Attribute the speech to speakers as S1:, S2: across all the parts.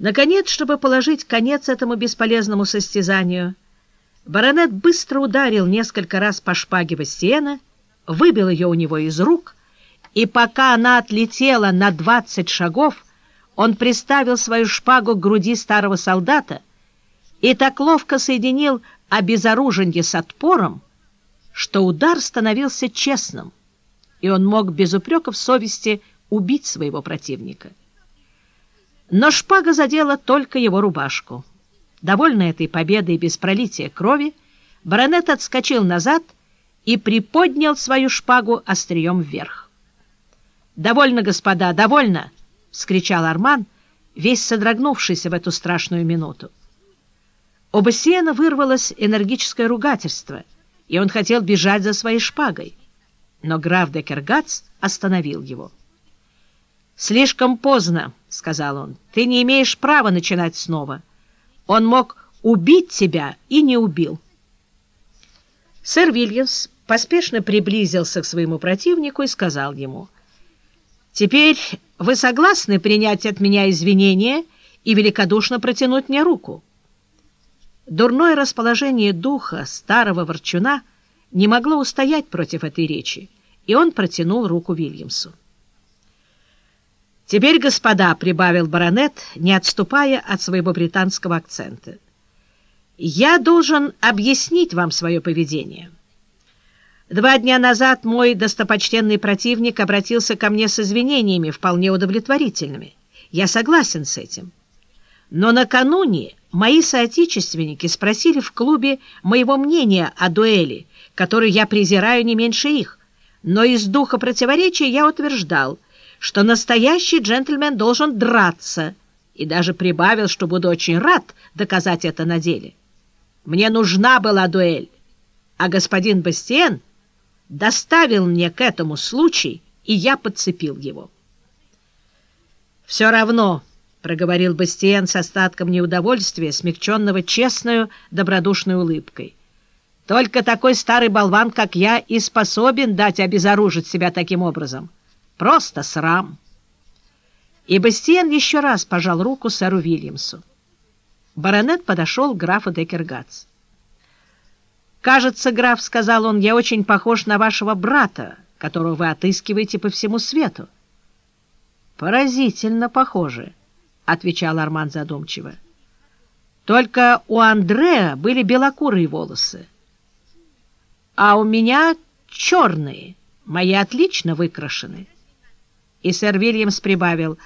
S1: Наконец, чтобы положить конец этому бесполезному состязанию, баронет быстро ударил несколько раз по шпаге Бастиена, выбил ее у него из рук, и пока она отлетела на двадцать шагов, он приставил свою шпагу к груди старого солдата и так ловко соединил обезоруженье с отпором, что удар становился честным, и он мог без упреков совести убить своего противника. Но шпага задела только его рубашку. Довольный этой победой без пролития крови, баронет отскочил назад и приподнял свою шпагу острием вверх. «Довольно, господа, довольно!» — вскричал Арман, весь содрогнувшийся в эту страшную минуту. У Бассиена вырвалось энергическое ругательство, и он хотел бежать за своей шпагой. Но граф де Кергац остановил его. «Слишком поздно», — сказал он. «Ты не имеешь права начинать снова. Он мог убить тебя и не убил». Сэр Вильямс поспешно приблизился к своему противнику и сказал ему, «Теперь вы согласны принять от меня извинения и великодушно протянуть мне руку?» Дурное расположение духа старого ворчуна не могло устоять против этой речи, и он протянул руку Вильямсу. «Теперь, господа», — прибавил баронет, не отступая от своего британского акцента, «я должен объяснить вам свое поведение». Два дня назад мой достопочтенный противник обратился ко мне с извинениями, вполне удовлетворительными. Я согласен с этим. Но накануне мои соотечественники спросили в клубе моего мнения о дуэли, которую я презираю не меньше их. Но из духа противоречия я утверждал — что настоящий джентльмен должен драться, и даже прибавил, что буду очень рад доказать это на деле. Мне нужна была дуэль, а господин Бастиен доставил мне к этому случай, и я подцепил его. «Все равно», — проговорил Бастиен с остатком неудовольствия, смягченного честную добродушной улыбкой, «только такой старый болван, как я, и способен дать обезоружить себя таким образом». Просто срам. И Бастиен еще раз пожал руку сэру Вильямсу. Баронет подошел к графу Декергац. «Кажется, граф, — сказал он, — я очень похож на вашего брата, которого вы отыскиваете по всему свету». «Поразительно похоже», — отвечал Арман задумчиво. «Только у Андрея были белокурые волосы, а у меня черные, мои отлично выкрашены». И сэр Вильямс прибавил,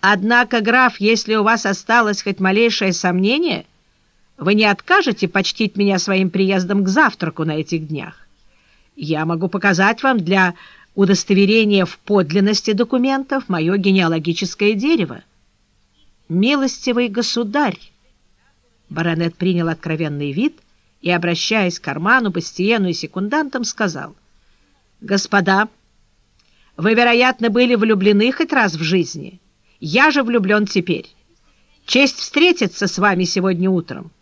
S1: «Однако, граф, если у вас осталось хоть малейшее сомнение, вы не откажете почтить меня своим приездом к завтраку на этих днях. Я могу показать вам для удостоверения в подлинности документов мое генеалогическое дерево. Милостивый государь!» Баронет принял откровенный вид и, обращаясь к Карману, Бастиену и секундантам, сказал, «Господа, вы, вероятно, были влюблены хоть раз в жизни. Я же влюблен теперь. Честь встретиться с вами сегодня утром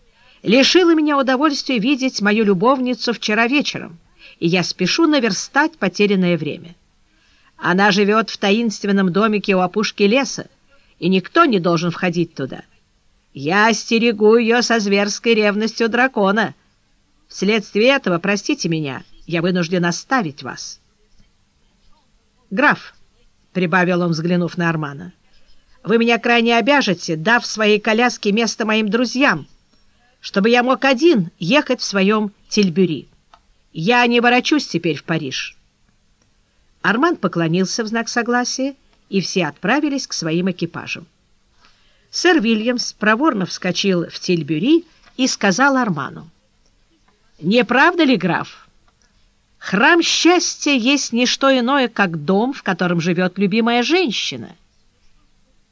S1: лишила меня удовольствия видеть мою любовницу вчера вечером, и я спешу наверстать потерянное время. Она живет в таинственном домике у опушки леса, и никто не должен входить туда. Я остерегу ее со зверской ревностью дракона. Вследствие этого, простите меня, я вынужден оставить вас». «Граф», — прибавил он, взглянув на Армана, — «вы меня крайне обяжете, дав своей коляске место моим друзьям, чтобы я мог один ехать в своем тельбюри. Я не ворочусь теперь в Париж». Арман поклонился в знак согласия, и все отправились к своим экипажам. Сэр Вильямс проворно вскочил в тельбюри и сказал Арману. «Не правда ли, граф?» Храм счастья есть не что иное, как дом, в котором живет любимая женщина.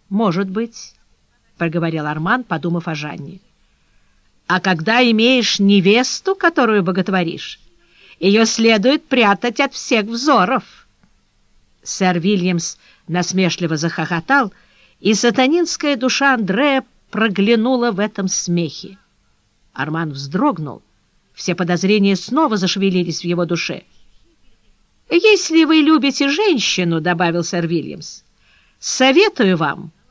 S1: «Может быть», — проговорил Арман, подумав о Жанне. «А когда имеешь невесту, которую боготворишь, ее следует прятать от всех взоров». Сэр Вильямс насмешливо захохотал, и сатанинская душа Андрея проглянула в этом смехе. Арман вздрогнул, все подозрения снова зашевелились в его душе. «Если вы любите женщину, — добавил сэр Вильямс, — советую вам —